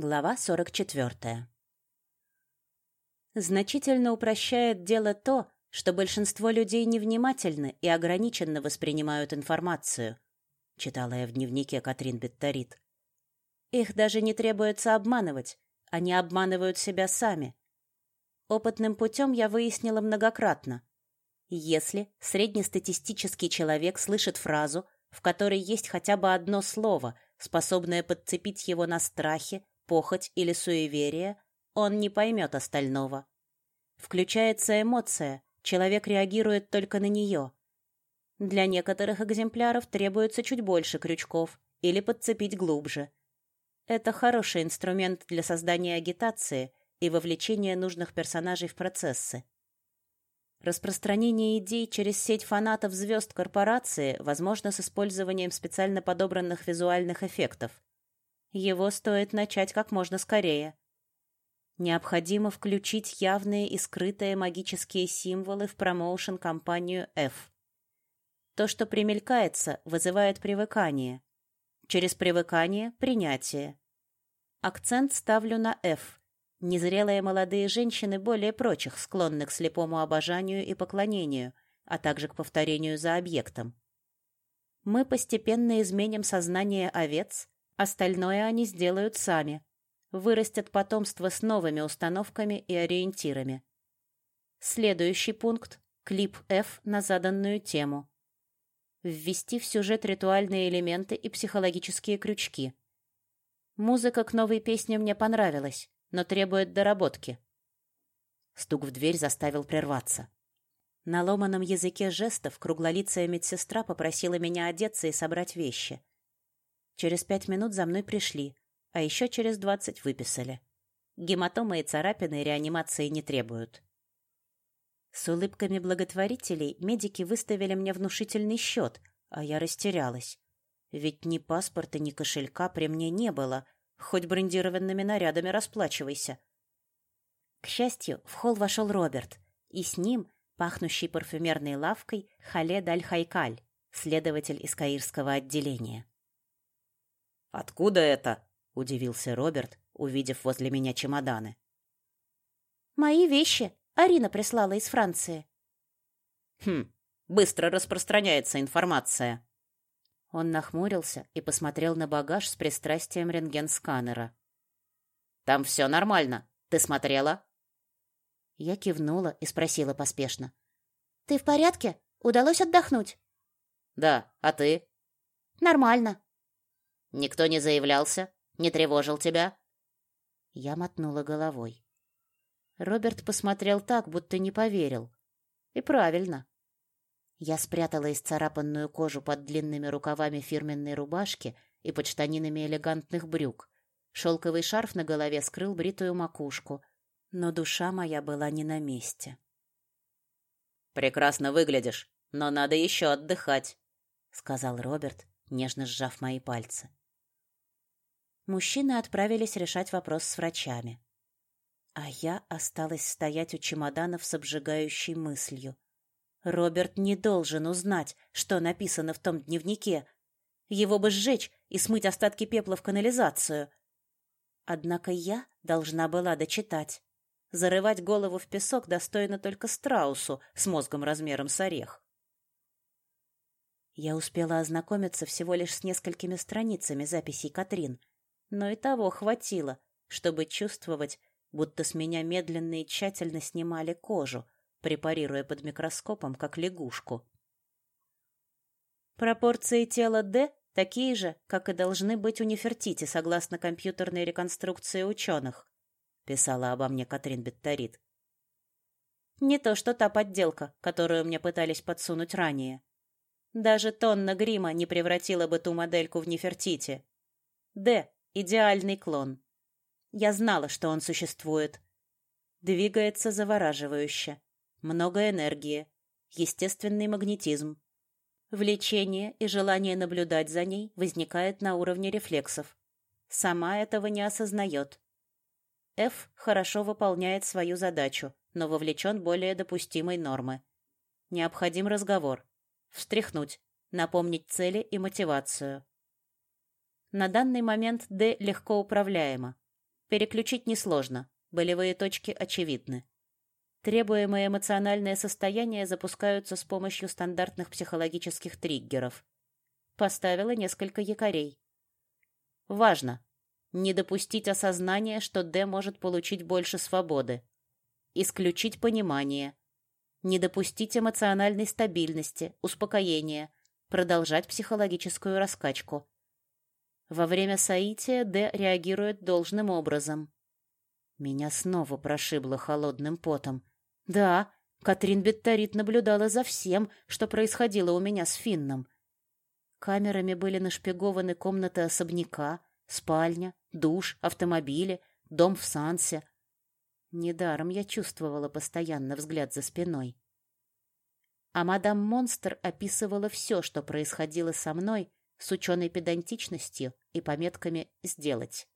Глава 44. Значительно упрощает дело то, что большинство людей невнимательны и ограниченно воспринимают информацию, читала я в дневнике Катрин Бетторит. Их даже не требуется обманывать, они обманывают себя сами. Опытным путем я выяснила многократно. Если среднестатистический человек слышит фразу, в которой есть хотя бы одно слово, способное подцепить его на страхе, похоть или суеверие, он не поймет остального. Включается эмоция, человек реагирует только на нее. Для некоторых экземпляров требуется чуть больше крючков или подцепить глубже. Это хороший инструмент для создания агитации и вовлечения нужных персонажей в процессы. Распространение идей через сеть фанатов звезд корпорации возможно с использованием специально подобранных визуальных эффектов. Его стоит начать как можно скорее. Необходимо включить явные и скрытые магические символы в промоушен-компанию F. То, что примелькается, вызывает привыкание. Через привыкание – принятие. Акцент ставлю на F. Незрелые молодые женщины более прочих склонны к слепому обожанию и поклонению, а также к повторению за объектом. Мы постепенно изменим сознание овец, Остальное они сделают сами. Вырастят потомство с новыми установками и ориентирами. Следующий пункт – клип F на заданную тему. Ввести в сюжет ритуальные элементы и психологические крючки. Музыка к новой песне мне понравилась, но требует доработки. Стук в дверь заставил прерваться. На ломаном языке жестов круглолицая медсестра попросила меня одеться и собрать вещи. Через пять минут за мной пришли, а еще через двадцать выписали. Гематомы и царапины реанимации не требуют. С улыбками благотворителей медики выставили мне внушительный счет, а я растерялась. Ведь ни паспорта, ни кошелька при мне не было, хоть брендированными нарядами расплачивайся. К счастью, в холл вошел Роберт, и с ним, пахнущий парфюмерной лавкой, Халед Аль-Хайкаль, следователь из каирского отделения. «Откуда это?» — удивился Роберт, увидев возле меня чемоданы. «Мои вещи. Арина прислала из Франции». «Хм, быстро распространяется информация». Он нахмурился и посмотрел на багаж с пристрастием рентген-сканера. «Там все нормально. Ты смотрела?» Я кивнула и спросила поспешно. «Ты в порядке? Удалось отдохнуть?» «Да, а ты?» «Нормально. Никто не заявлялся? Не тревожил тебя?» Я мотнула головой. Роберт посмотрел так, будто не поверил. И правильно. Я спрятала исцарапанную кожу под длинными рукавами фирменной рубашки и под штанинами элегантных брюк. Шелковый шарф на голове скрыл бритую макушку, но душа моя была не на месте. «Прекрасно выглядишь, но надо еще отдыхать», — сказал Роберт, нежно сжав мои пальцы мужчины отправились решать вопрос с врачами. А я осталась стоять у чемоданов с обжигающей мыслью. Роберт не должен узнать, что написано в том дневнике. Его бы сжечь и смыть остатки пепла в канализацию. Однако я должна была дочитать. Зарывать голову в песок достойно только страусу с мозгом размером с орех. Я успела ознакомиться всего лишь с несколькими страницами записей Катрин, но и того хватило, чтобы чувствовать, будто с меня медленно и тщательно снимали кожу, препарируя под микроскопом, как лягушку. Пропорции тела Д такие же, как и должны быть у Нефертити, согласно компьютерной реконструкции ученых, писала обо мне Катрин Бетторит. Не то, что та подделка, которую мне пытались подсунуть ранее. Даже тонна грима не превратила бы ту модельку в Нефертити. Д Идеальный клон. Я знала, что он существует. Двигается завораживающе. Много энергии. Естественный магнетизм. Влечение и желание наблюдать за ней возникает на уровне рефлексов. Сама этого не осознает. F хорошо выполняет свою задачу, но вовлечен более допустимой нормы. Необходим разговор. Встряхнуть. Напомнить цели и мотивацию. На данный момент Д легко управляема. Переключить несложно, болевые точки очевидны. Требуемые эмоциональные состояния запускаются с помощью стандартных психологических триггеров. Поставила несколько якорей. Важно! Не допустить осознания, что Д может получить больше свободы. Исключить понимание. Не допустить эмоциональной стабильности, успокоения. Продолжать психологическую раскачку. Во время соития Д реагирует должным образом. Меня снова прошибло холодным потом. Да, Катрин Бетторит наблюдала за всем, что происходило у меня с Финном. Камерами были нашпигованы комнаты особняка, спальня, душ, автомобили, дом в Сансе. Недаром я чувствовала постоянно взгляд за спиной. А мадам Монстр описывала все, что происходило со мной, с ученой педантичностью и пометками «сделать».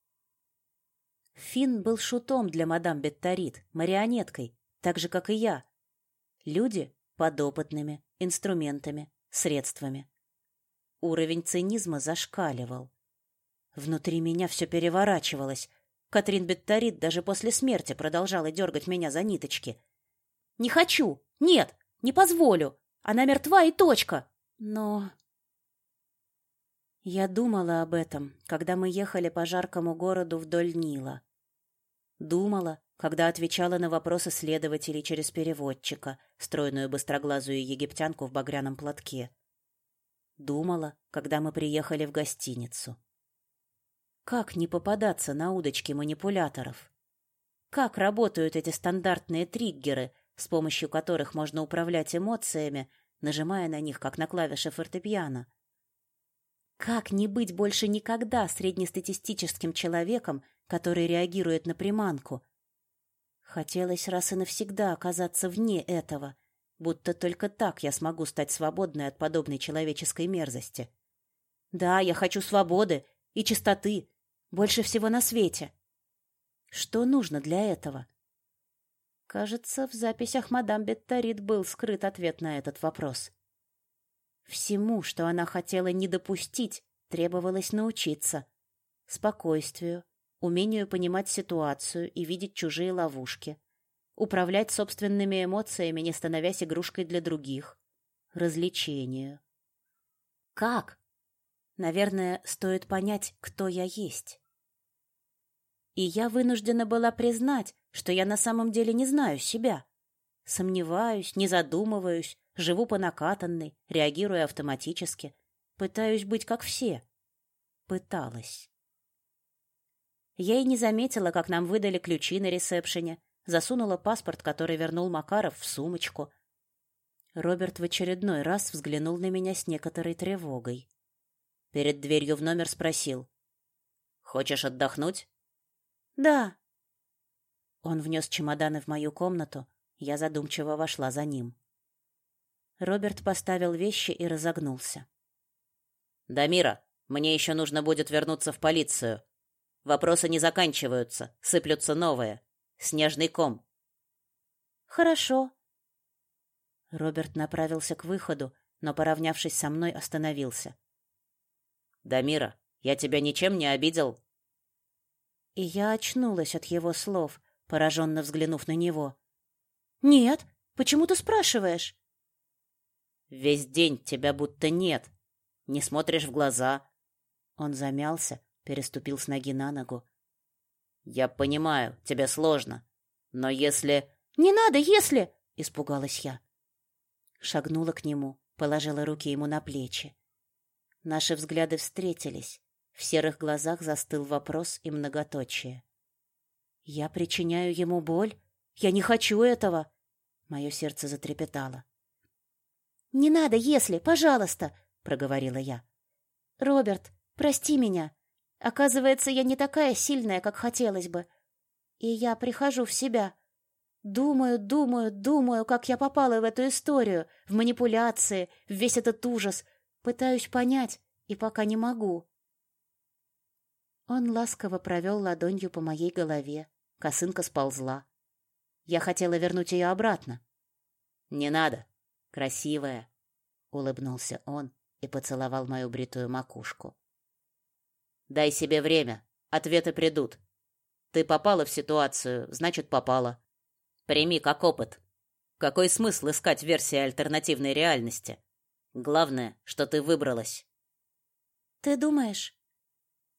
Финн был шутом для мадам Бетторит, марионеткой, так же, как и я. Люди — подопытными, инструментами, средствами. Уровень цинизма зашкаливал. Внутри меня все переворачивалось. Катрин Бетторит даже после смерти продолжала дергать меня за ниточки. «Не хочу! Нет! Не позволю! Она мертва и точка!» Но... Я думала об этом, когда мы ехали по жаркому городу вдоль Нила. Думала, когда отвечала на вопросы следователей через переводчика, стройную быстроглазую египтянку в багряном платке. Думала, когда мы приехали в гостиницу. Как не попадаться на удочки манипуляторов? Как работают эти стандартные триггеры, с помощью которых можно управлять эмоциями, нажимая на них, как на клавиши фортепиано? Как не быть больше никогда среднестатистическим человеком, который реагирует на приманку? Хотелось раз и навсегда оказаться вне этого, будто только так я смогу стать свободной от подобной человеческой мерзости. Да, я хочу свободы и чистоты, больше всего на свете. Что нужно для этого? Кажется, в записях мадам Бетторит был скрыт ответ на этот вопрос. Всему, что она хотела не допустить, требовалось научиться. Спокойствию, умению понимать ситуацию и видеть чужие ловушки, управлять собственными эмоциями, не становясь игрушкой для других, развлечению. Как? Наверное, стоит понять, кто я есть. И я вынуждена была признать, что я на самом деле не знаю себя. Сомневаюсь, не задумываюсь, Живу по накатанной, реагирую автоматически. Пытаюсь быть как все. Пыталась. Я и не заметила, как нам выдали ключи на ресепшене, засунула паспорт, который вернул Макаров, в сумочку. Роберт в очередной раз взглянул на меня с некоторой тревогой. Перед дверью в номер спросил. «Хочешь отдохнуть?» «Да». Он внес чемоданы в мою комнату, я задумчиво вошла за ним. Роберт поставил вещи и разогнулся. «Дамира, мне еще нужно будет вернуться в полицию. Вопросы не заканчиваются, сыплются новые. Снежный ком». «Хорошо». Роберт направился к выходу, но, поравнявшись со мной, остановился. «Дамира, я тебя ничем не обидел?» И я очнулась от его слов, пораженно взглянув на него. «Нет, почему ты спрашиваешь?» Весь день тебя будто нет. Не смотришь в глаза. Он замялся, переступил с ноги на ногу. Я понимаю, тебе сложно. Но если... Не надо, если... Испугалась я. Шагнула к нему, положила руки ему на плечи. Наши взгляды встретились. В серых глазах застыл вопрос и многоточие. «Я причиняю ему боль? Я не хочу этого!» Мое сердце затрепетало. «Не надо, если, пожалуйста», — проговорила я. «Роберт, прости меня. Оказывается, я не такая сильная, как хотелось бы. И я прихожу в себя. Думаю, думаю, думаю, как я попала в эту историю, в манипуляции, в весь этот ужас. Пытаюсь понять, и пока не могу». Он ласково провел ладонью по моей голове. Косынка сползла. Я хотела вернуть ее обратно. «Не надо», Красивая, улыбнулся он и поцеловал мою бритую макушку. Дай себе время, ответы придут. Ты попала в ситуацию, значит, попала. Прими как опыт. Какой смысл искать версии альтернативной реальности? Главное, что ты выбралась. Ты думаешь?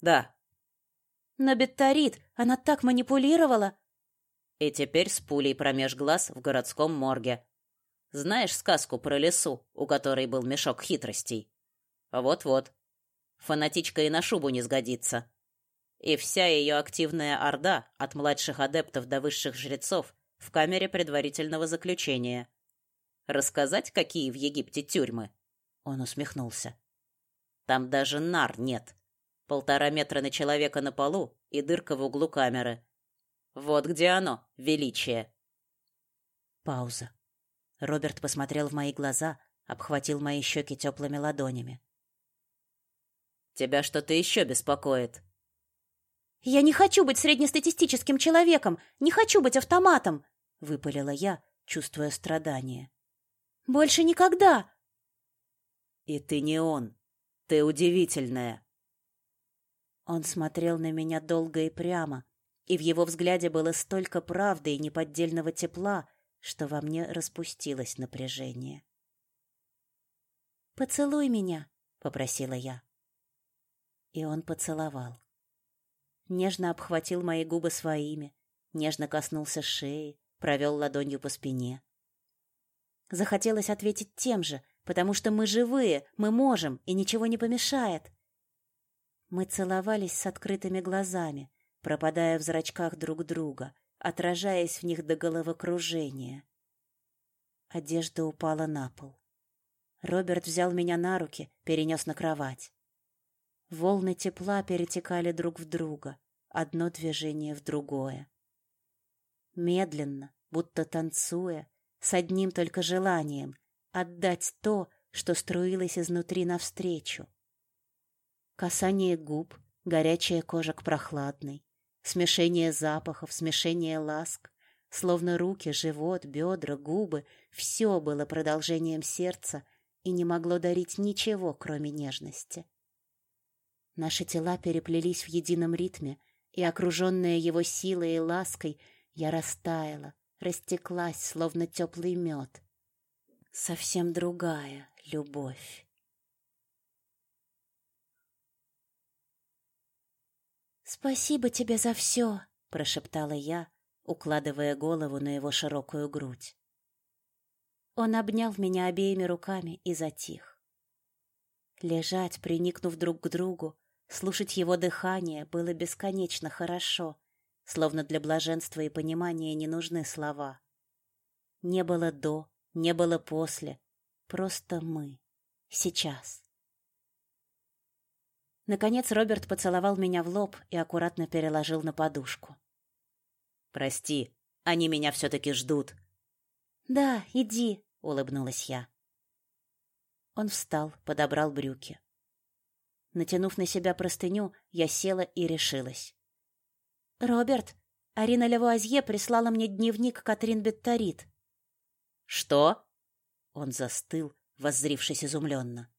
Да. Но Бетторит, она так манипулировала. И теперь с пулей промеж глаз в городском морге. Знаешь сказку про лесу, у которой был мешок хитростей? Вот-вот. Фанатичка и на шубу не сгодится. И вся ее активная орда, от младших адептов до высших жрецов, в камере предварительного заключения. Рассказать, какие в Египте тюрьмы? Он усмехнулся. Там даже нар нет. Полтора метра на человека на полу и дырка в углу камеры. Вот где оно, величие. Пауза. Роберт посмотрел в мои глаза, обхватил мои щеки теплыми ладонями. Тебя что-то еще беспокоит? Я не хочу быть среднестатистическим человеком, не хочу быть автоматом, выпалила я, чувствуя страдание. Больше никогда. И ты не он. Ты удивительная. Он смотрел на меня долго и прямо, и в его взгляде было столько правды и неподдельного тепла, что во мне распустилось напряжение. «Поцелуй меня», — попросила я. И он поцеловал. Нежно обхватил мои губы своими, нежно коснулся шеи, провел ладонью по спине. Захотелось ответить тем же, потому что мы живые, мы можем, и ничего не помешает. Мы целовались с открытыми глазами, пропадая в зрачках друг друга, отражаясь в них до головокружения. Одежда упала на пол. Роберт взял меня на руки, перенес на кровать. Волны тепла перетекали друг в друга, одно движение в другое. Медленно, будто танцуя, с одним только желанием отдать то, что струилось изнутри навстречу. Касание губ, горячая кожа к прохладной, смешение запахов, смешение ласк, словно руки, живот, бедра, губы — все было продолжением сердца и не могло дарить ничего, кроме нежности. Наши тела переплелись в едином ритме, и, окруженная его силой и лаской, я растаяла, растеклась, словно теплый мед. Совсем другая любовь. «Спасибо тебе за все», — прошептала я, укладывая голову на его широкую грудь. Он обнял меня обеими руками и затих. Лежать, приникнув друг к другу, слушать его дыхание было бесконечно хорошо, словно для блаженства и понимания не нужны слова. Не было до, не было после, просто мы. Сейчас. Наконец Роберт поцеловал меня в лоб и аккуратно переложил на подушку. «Прости, они меня все-таки ждут». «Да, иди», — улыбнулась я. Он встал, подобрал брюки. Натянув на себя простыню, я села и решилась. «Роберт, Арина Левуазье прислала мне дневник Катрин Бетторит». «Что?» Он застыл, воззрившись изумленно.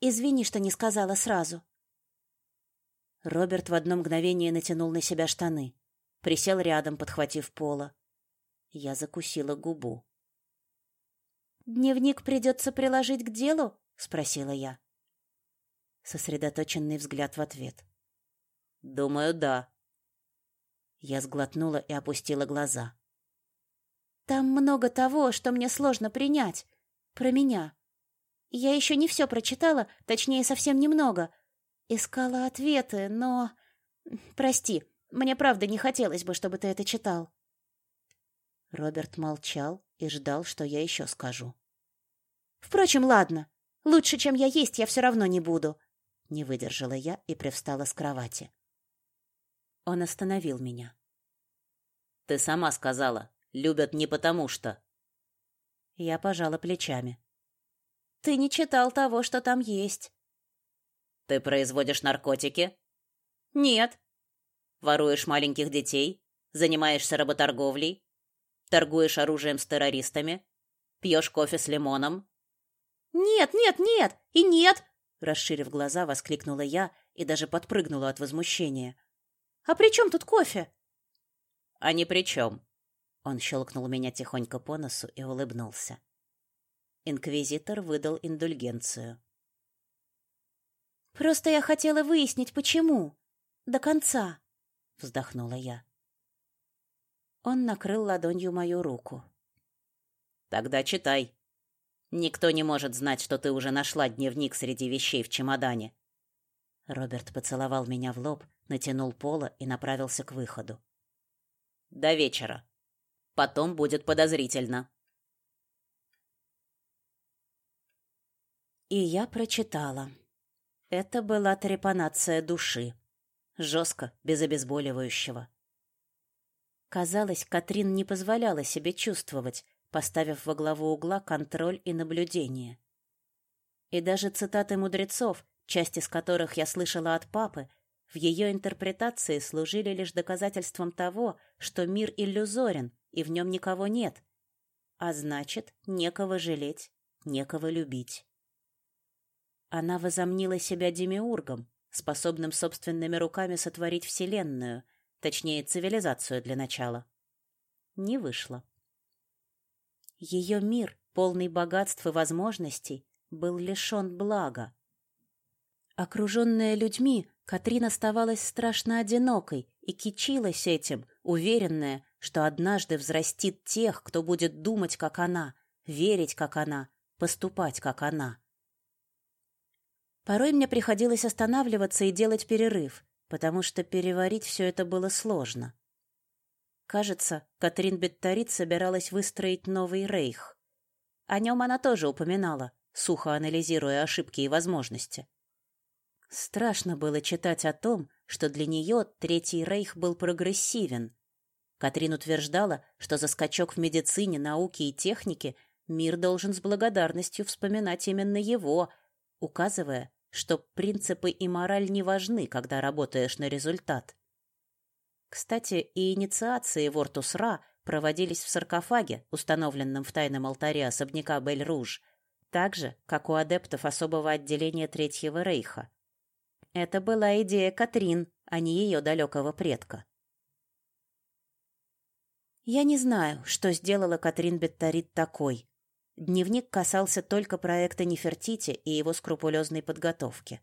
«Извини, что не сказала сразу». Роберт в одно мгновение натянул на себя штаны, присел рядом, подхватив пола. Я закусила губу. «Дневник придется приложить к делу?» — спросила я. Сосредоточенный взгляд в ответ. «Думаю, да». Я сглотнула и опустила глаза. «Там много того, что мне сложно принять. Про меня. Я еще не все прочитала, точнее, совсем немного. Искала ответы, но... Прости, мне правда не хотелось бы, чтобы ты это читал». Роберт молчал и ждал, что я еще скажу. «Впрочем, ладно. Лучше, чем я есть, я все равно не буду. Не выдержала я и привстала с кровати. Он остановил меня. Ты сама сказала, любят не потому что. Я пожала плечами. Ты не читал того, что там есть. Ты производишь наркотики? Нет. Воруешь маленьких детей? Занимаешься работорговлей? Торгуешь оружием с террористами? Пьешь кофе с лимоном? Нет, нет, нет и нет, Расширив глаза, воскликнула я и даже подпрыгнула от возмущения. А при чем тут кофе? А ни при чем. Он щелкнул меня тихонько по носу и улыбнулся. Инквизитор выдал индульгенцию. Просто я хотела выяснить, почему. До конца, вздохнула я. Он накрыл ладонью мою руку. Тогда читай. Никто не может знать, что ты уже нашла дневник среди вещей в чемодане. Роберт поцеловал меня в лоб, натянул поло и направился к выходу. До вечера. Потом будет подозрительно. И я прочитала. Это была трепанация души. Жестко, без обезболивающего. Казалось, Катрин не позволяла себе чувствовать, поставив во главу угла контроль и наблюдение. И даже цитаты мудрецов, часть из которых я слышала от папы, в ее интерпретации служили лишь доказательством того, что мир иллюзорен и в нем никого нет, а значит, некого жалеть, некого любить. Она возомнила себя демиургом, способным собственными руками сотворить вселенную, точнее, цивилизацию для начала. Не вышло. Ее мир, полный богатств и возможностей, был лишен блага. Окруженная людьми, Катрин оставалась страшно одинокой и кичилась этим, уверенная, что однажды взрастит тех, кто будет думать, как она, верить, как она, поступать, как она. Порой мне приходилось останавливаться и делать перерыв, потому что переварить все это было сложно. Кажется, Катрин Бетторит собиралась выстроить новый рейх. О нем она тоже упоминала, сухо анализируя ошибки и возможности. Страшно было читать о том, что для нее Третий рейх был прогрессивен. Катрин утверждала, что за скачок в медицине, науке и технике мир должен с благодарностью вспоминать именно его, указывая, что принципы и мораль не важны, когда работаешь на результат. Кстати, и инициации в Ортус-Ра проводились в саркофаге, установленном в тайном алтаре особняка Бель-Руж, так же, как у адептов особого отделения Третьего Рейха. Это была идея Катрин, а не ее далекого предка. Я не знаю, что сделала Катрин Бетторит такой. Дневник касался только проекта Нефертити и его скрупулезной подготовки.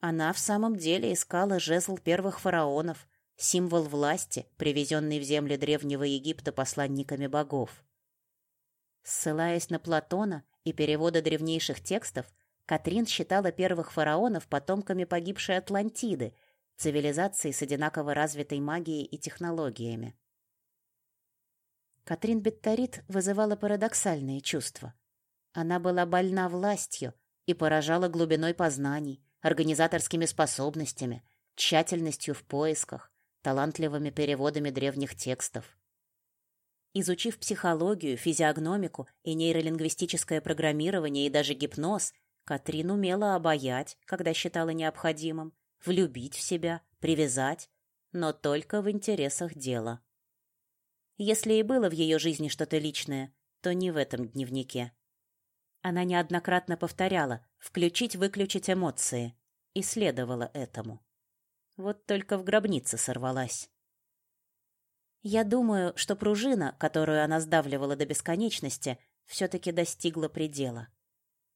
Она в самом деле искала жезл первых фараонов, символ власти, привезенный в земли Древнего Египта посланниками богов. Ссылаясь на Платона и переводы древнейших текстов, Катрин считала первых фараонов потомками погибшей Атлантиды, цивилизации с одинаково развитой магией и технологиями. Катрин Бетторит вызывала парадоксальные чувства. Она была больна властью и поражала глубиной познаний, организаторскими способностями, тщательностью в поисках, талантливыми переводами древних текстов. Изучив психологию, физиогномику и нейролингвистическое программирование и даже гипноз, Катрин умела обаять, когда считала необходимым, влюбить в себя, привязать, но только в интересах дела. Если и было в ее жизни что-то личное, то не в этом дневнике. Она неоднократно повторяла «включить-выключить эмоции» и следовала этому. Вот только в гробнице сорвалась. Я думаю, что пружина, которую она сдавливала до бесконечности, все-таки достигла предела.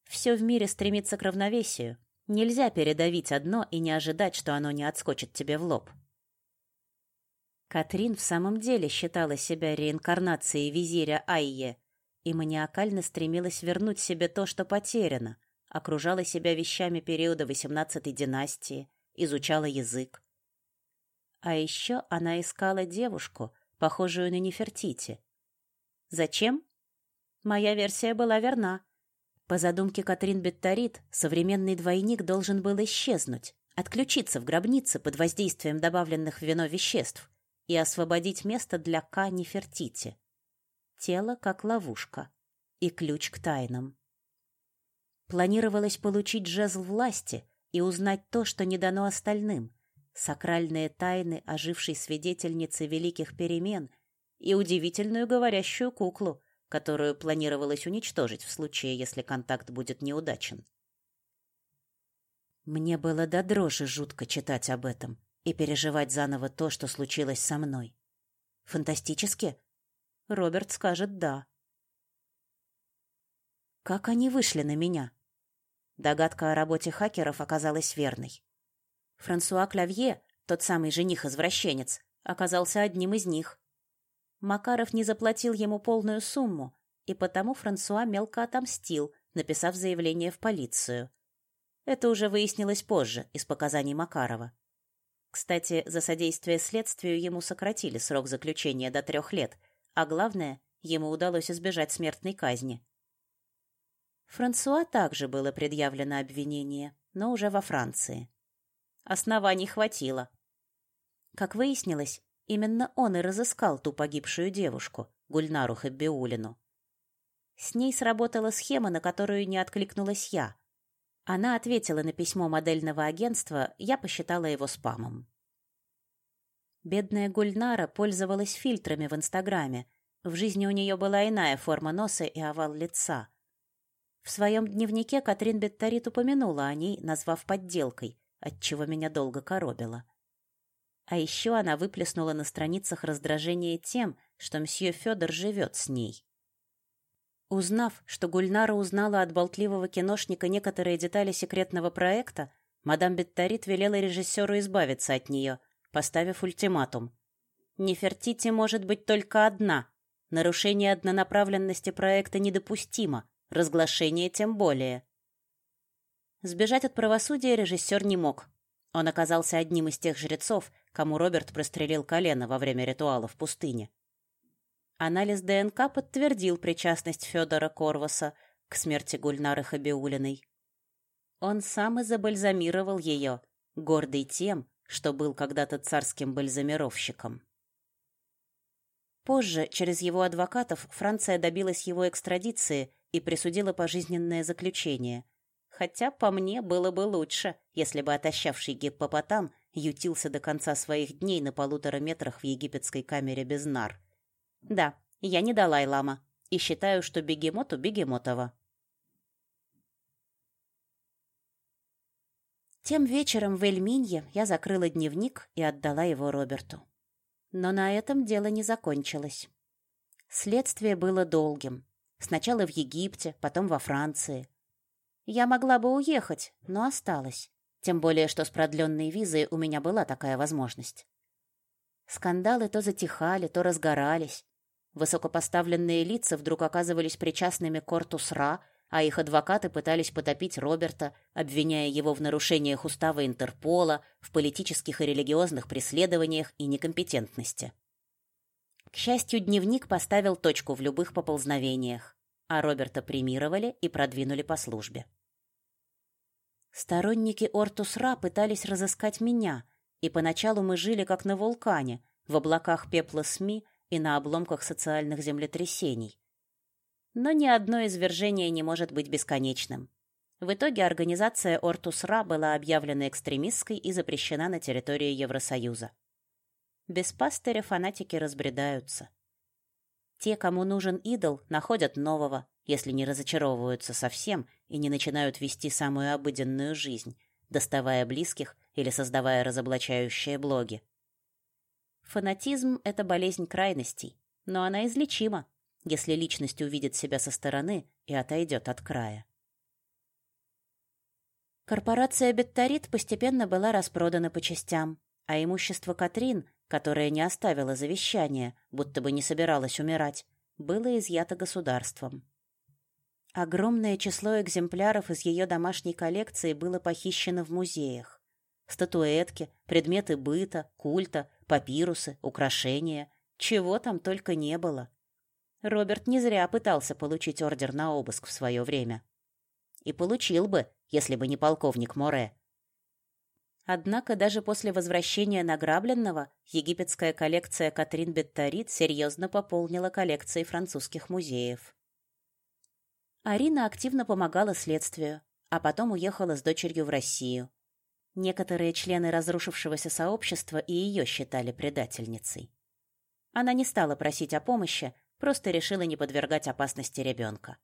Все в мире стремится к равновесию. Нельзя передавить одно и не ожидать, что оно не отскочит тебе в лоб. Катрин в самом деле считала себя реинкарнацией визиря Айе и маниакально стремилась вернуть себе то, что потеряно, окружала себя вещами периода XVIII династии, изучала язык. А еще она искала девушку, похожую на Нефертити. Зачем? Моя версия была верна. По задумке Катрин Бетторит, современный двойник должен был исчезнуть, отключиться в гробнице под воздействием добавленных в вино веществ и освободить место для Ка Нефертити. Тело как ловушка и ключ к тайнам. Планировалось получить жезл власти, и узнать то, что не дано остальным, сакральные тайны ожившей свидетельницы великих перемен и удивительную говорящую куклу, которую планировалось уничтожить в случае, если контакт будет неудачен. Мне было до дрожи жутко читать об этом, и переживать заново то, что случилось со мной. Фантастически? Роберт скажет «да». Как они вышли на меня? Догадка о работе хакеров оказалась верной. Франсуа Клавье, тот самый жених-извращенец, оказался одним из них. Макаров не заплатил ему полную сумму, и потому Франсуа мелко отомстил, написав заявление в полицию. Это уже выяснилось позже из показаний Макарова. Кстати, за содействие следствию ему сократили срок заключения до трех лет, а главное, ему удалось избежать смертной казни. Франсуа также было предъявлено обвинение, но уже во Франции. Оснований хватило. Как выяснилось, именно он и разыскал ту погибшую девушку, Гульнару Хаббиулину. С ней сработала схема, на которую не откликнулась я. Она ответила на письмо модельного агентства, я посчитала его спамом. Бедная Гульнара пользовалась фильтрами в Инстаграме. В жизни у нее была иная форма носа и овал лица. В своем дневнике Катрин Бетторит упомянула о ней, назвав подделкой, отчего меня долго коробило. А еще она выплеснула на страницах раздражение тем, что мсье Федор живет с ней. Узнав, что Гульнара узнала от болтливого киношника некоторые детали секретного проекта, мадам Бетторит велела режиссеру избавиться от нее, поставив ультиматум. «Нефертити может быть только одна. Нарушение однонаправленности проекта недопустимо, разглашение тем более». Сбежать от правосудия режиссер не мог. Он оказался одним из тех жрецов, кому Роберт прострелил колено во время ритуала в пустыне. Анализ ДНК подтвердил причастность Федора Корваса к смерти Гульнары Хабиулиной. Он сам и забальзамировал ее, гордый тем, что был когда-то царским бальзамировщиком. Позже, через его адвокатов, Франция добилась его экстрадиции и присудила пожизненное заключение – Хотя, по мне, было бы лучше, если бы отощавший гиппопотам ютился до конца своих дней на полутора метрах в египетской камере без нар. Да, я не Далай-лама и считаю, что бегемоту бегемотова. Тем вечером в Эльминье я закрыла дневник и отдала его Роберту. Но на этом дело не закончилось. Следствие было долгим. Сначала в Египте, потом во Франции. Я могла бы уехать, но осталась. Тем более, что с продленной визой у меня была такая возможность. Скандалы то затихали, то разгорались. Высокопоставленные лица вдруг оказывались причастными к Ортус-Ра, а их адвокаты пытались потопить Роберта, обвиняя его в нарушениях устава Интерпола, в политических и религиозных преследованиях и некомпетентности. К счастью, дневник поставил точку в любых поползновениях, а Роберта премировали и продвинули по службе. Сторонники Ортус-Ра пытались разыскать меня, и поначалу мы жили как на вулкане, в облаках пепла СМИ и на обломках социальных землетрясений. Но ни одно извержение не может быть бесконечным. В итоге организация Ортус-Ра была объявлена экстремистской и запрещена на территории Евросоюза. Без пастыря фанатики разбредаются. Те, кому нужен идол, находят нового, если не разочаровываются совсем и не начинают вести самую обыденную жизнь, доставая близких или создавая разоблачающие блоги. Фанатизм — это болезнь крайностей, но она излечима, если личность увидит себя со стороны и отойдет от края. Корпорация Бетторит постепенно была распродана по частям, а имущество Катрин, которое не оставило завещания, будто бы не собиралась умирать, было изъято государством. Огромное число экземпляров из ее домашней коллекции было похищено в музеях. Статуэтки, предметы быта, культа, папирусы, украшения. Чего там только не было. Роберт не зря пытался получить ордер на обыск в свое время. И получил бы, если бы не полковник Море. Однако даже после возвращения награбленного египетская коллекция Катрин Бетторит серьезно пополнила коллекции французских музеев. Арина активно помогала следствию, а потом уехала с дочерью в Россию. Некоторые члены разрушившегося сообщества и ее считали предательницей. Она не стала просить о помощи, просто решила не подвергать опасности ребенка.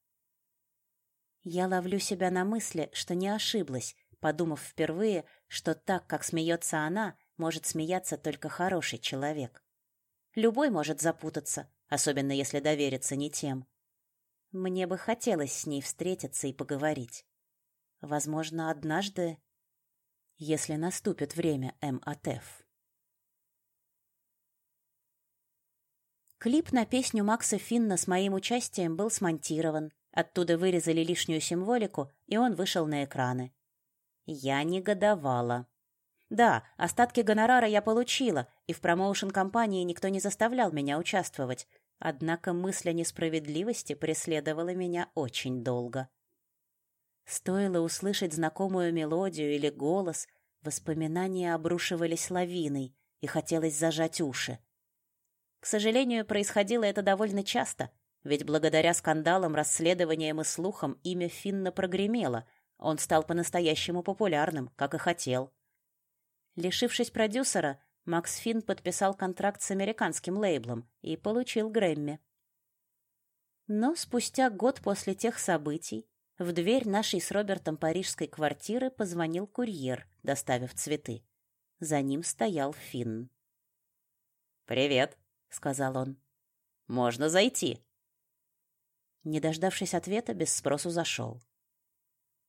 Я ловлю себя на мысли, что не ошиблась, подумав впервые, что так, как смеется она, может смеяться только хороший человек. Любой может запутаться, особенно если довериться не тем. Мне бы хотелось с ней встретиться и поговорить. Возможно, однажды, если наступит время МАТФ. Клип на песню Макса Финна с моим участием был смонтирован. Оттуда вырезали лишнюю символику, и он вышел на экраны. Я негодовала. Да, остатки гонорара я получила, и в промоушен-компании никто не заставлял меня участвовать. Однако мысль о несправедливости преследовала меня очень долго. Стоило услышать знакомую мелодию или голос, воспоминания обрушивались лавиной, и хотелось зажать уши. К сожалению, происходило это довольно часто, ведь благодаря скандалам, расследованиям и слухам имя Финна прогремело, он стал по-настоящему популярным, как и хотел. Лишившись продюсера, Макс Финн подписал контракт с американским лейблом и получил Грэмми. Но спустя год после тех событий в дверь нашей с Робертом парижской квартиры позвонил курьер, доставив цветы. За ним стоял Финн. «Привет», — сказал он. «Можно зайти». Не дождавшись ответа, без спросу зашел.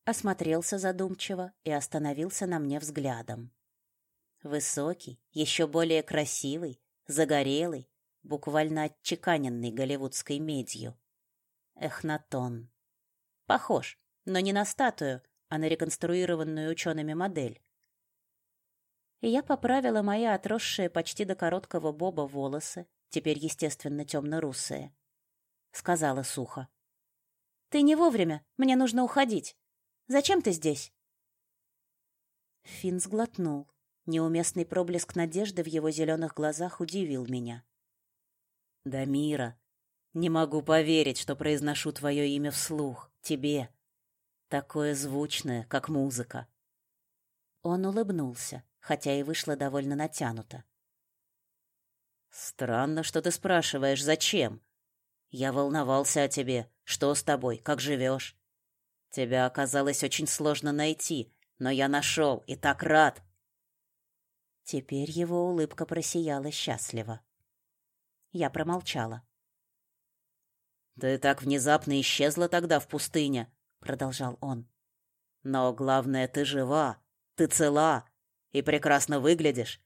Осмотрелся задумчиво и остановился на мне взглядом. Высокий, еще более красивый, загорелый, буквально отчеканенный голливудской медью. Эхнатон. Похож, но не на статую, а на реконструированную учеными модель. Я поправила мои отросшие почти до короткого боба волосы, теперь, естественно, темно-русые. Сказала сухо. «Ты не вовремя, мне нужно уходить. Зачем ты здесь?» Финн сглотнул. Неуместный проблеск надежды в его зеленых глазах удивил меня. «Дамира, не могу поверить, что произношу твое имя вслух, тебе. Такое звучное, как музыка». Он улыбнулся, хотя и вышло довольно натянуто. «Странно, что ты спрашиваешь, зачем? Я волновался о тебе. Что с тобой? Как живешь? Тебя оказалось очень сложно найти, но я нашел и так рад. Теперь его улыбка просияла счастливо. Я промолчала. «Ты так внезапно исчезла тогда в пустыне», — продолжал он. «Но главное, ты жива, ты цела и прекрасно выглядишь.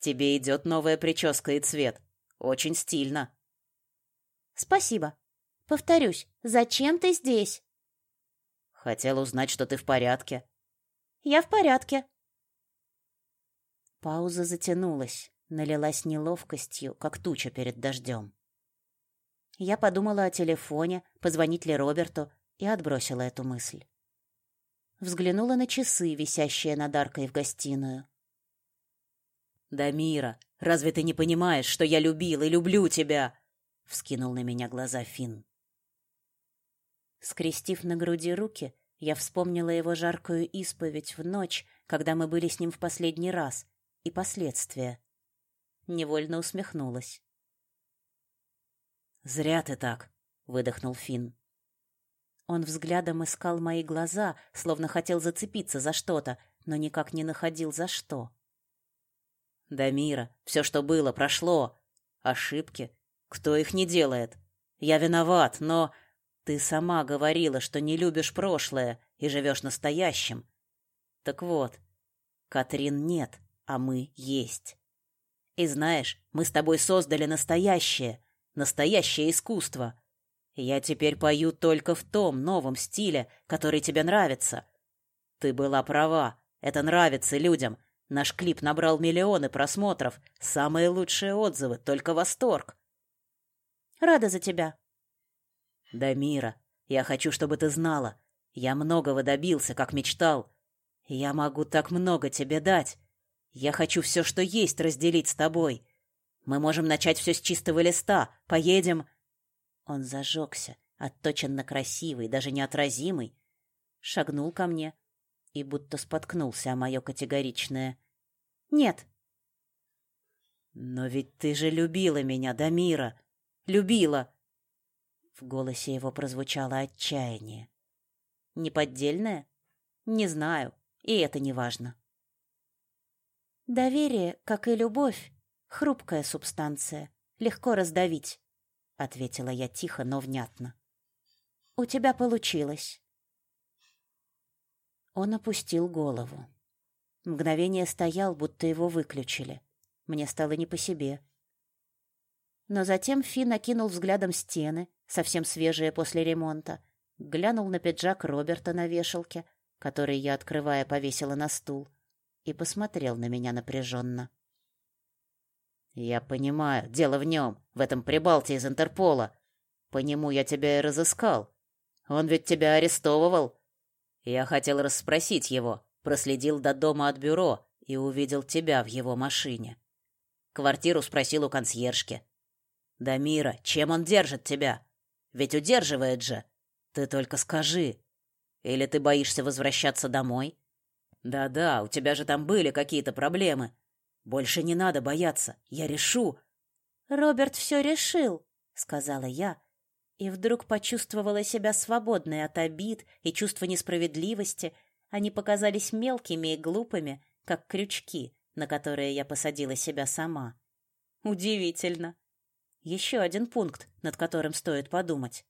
Тебе идет новая прическа и цвет. Очень стильно». «Спасибо. Повторюсь, зачем ты здесь?» «Хотел узнать, что ты в порядке». «Я в порядке», Пауза затянулась, налилась неловкостью, как туча перед дождем. Я подумала о телефоне, позвонить ли Роберту, и отбросила эту мысль. Взглянула на часы, висящие над аркой в гостиную. «Дамира, разве ты не понимаешь, что я любил и люблю тебя?» — вскинул на меня глаза Финн. Скрестив на груди руки, я вспомнила его жаркую исповедь в ночь, когда мы были с ним в последний раз, и последствия. Невольно усмехнулась. «Зря ты так», — выдохнул Финн. Он взглядом искал мои глаза, словно хотел зацепиться за что-то, но никак не находил за что. «Дамира, все, что было, прошло. Ошибки. Кто их не делает? Я виноват, но ты сама говорила, что не любишь прошлое и живешь настоящим. Так вот, Катрин нет а мы есть. И знаешь, мы с тобой создали настоящее, настоящее искусство. Я теперь пою только в том новом стиле, который тебе нравится. Ты была права, это нравится людям. Наш клип набрал миллионы просмотров, самые лучшие отзывы, только восторг. Рада за тебя. Да, Мира, я хочу, чтобы ты знала. Я многого добился, как мечтал. Я могу так много тебе дать. Я хочу все, что есть, разделить с тобой. Мы можем начать все с чистого листа. Поедем...» Он зажегся, отточенно красивый, даже неотразимый. Шагнул ко мне и будто споткнулся о мое категоричное «Нет». «Но ведь ты же любила меня, Дамира! Любила!» В голосе его прозвучало отчаяние. «Неподдельное? Не знаю, и это не важно». Доверие, как и любовь, хрупкая субстанция, легко раздавить, ответила я тихо, но внятно. У тебя получилось. Он опустил голову. Мгновение стоял, будто его выключили. Мне стало не по себе. Но затем Фи накинул взглядом стены, совсем свежие после ремонта, глянул на пиджак Роберта на вешалке, который я, открывая, повесила на стул, и посмотрел на меня напряженно. «Я понимаю, дело в нем, в этом прибалте из Интерпола. По нему я тебя и разыскал. Он ведь тебя арестовывал. Я хотел расспросить его, проследил до дома от бюро и увидел тебя в его машине. Квартиру спросил у консьержки. «Дамира, чем он держит тебя? Ведь удерживает же. Ты только скажи. Или ты боишься возвращаться домой? Да-да, у тебя же там были какие-то проблемы. Больше не надо бояться, я решу. Роберт все решил, сказала я, и вдруг почувствовала себя свободной от обид и чувства несправедливости. Они показались мелкими и глупыми, как крючки, на которые я посадила себя сама. Удивительно. Еще один пункт, над которым стоит подумать.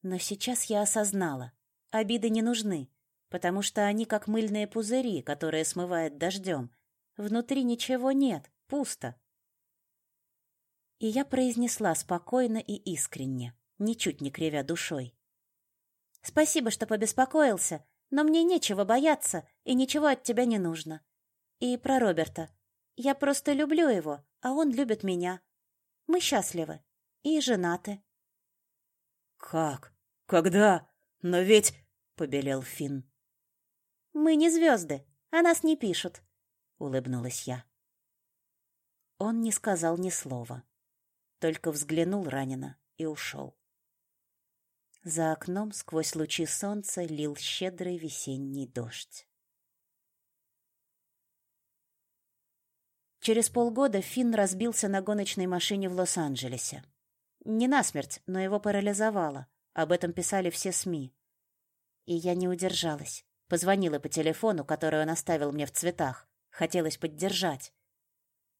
Но сейчас я осознала, обиды не нужны, потому что они как мыльные пузыри, которые смывает дождем. Внутри ничего нет, пусто. И я произнесла спокойно и искренне, ничуть не кривя душой. «Спасибо, что побеспокоился, но мне нечего бояться, и ничего от тебя не нужно. И про Роберта. Я просто люблю его, а он любит меня. Мы счастливы и женаты». «Как? Когда? Но ведь...» — побелел Финн. «Мы не звезды, а нас не пишут», — улыбнулась я. Он не сказал ни слова, только взглянул ранено и ушел. За окном сквозь лучи солнца лил щедрый весенний дождь. Через полгода Финн разбился на гоночной машине в Лос-Анджелесе. Не насмерть, но его парализовало. Об этом писали все СМИ. И я не удержалась. Позвонила по телефону, который он оставил мне в цветах. Хотелось поддержать.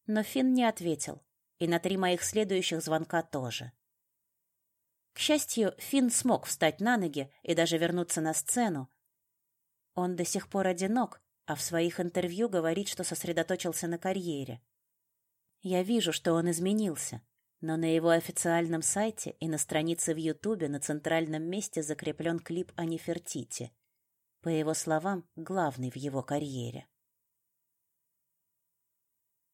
Но Финн не ответил. И на три моих следующих звонка тоже. К счастью, Финн смог встать на ноги и даже вернуться на сцену. Он до сих пор одинок, а в своих интервью говорит, что сосредоточился на карьере. Я вижу, что он изменился, но на его официальном сайте и на странице в Ютубе на центральном месте закреплен клип о Нефертити. По его словам, главный в его карьере.